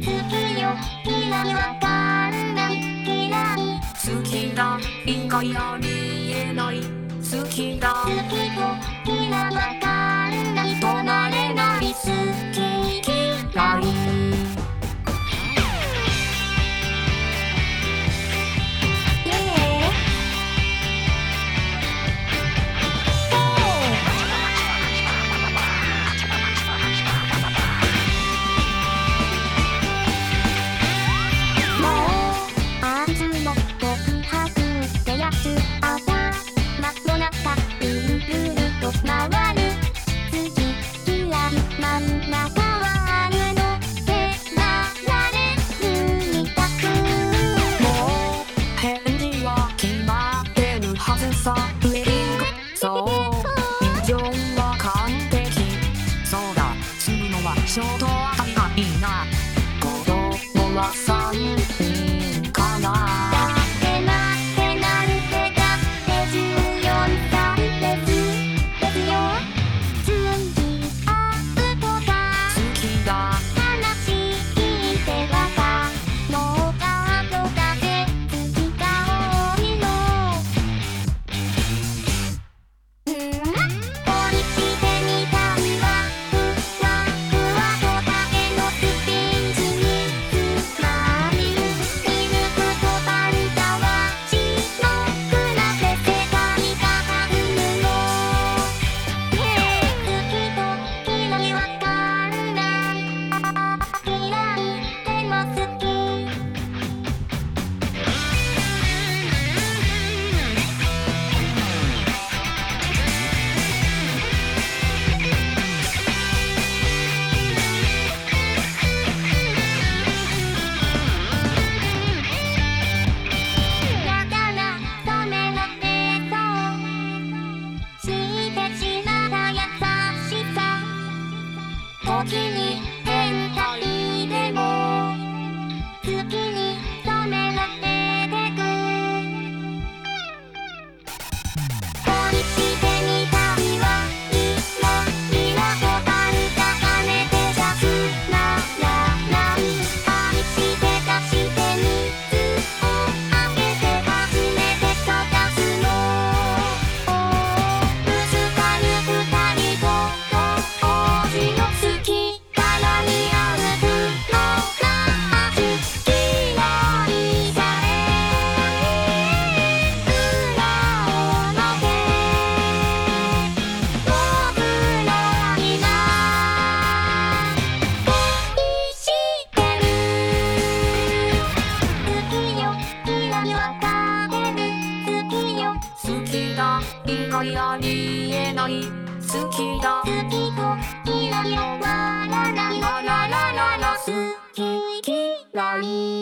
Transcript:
好きよ嫌いわかんない？嫌い好きだいいありえない。好きだ好きとショート頭いいな子供は3人。時にいろいろ見えない好きだ好きといろいろならないラ好き嫌い。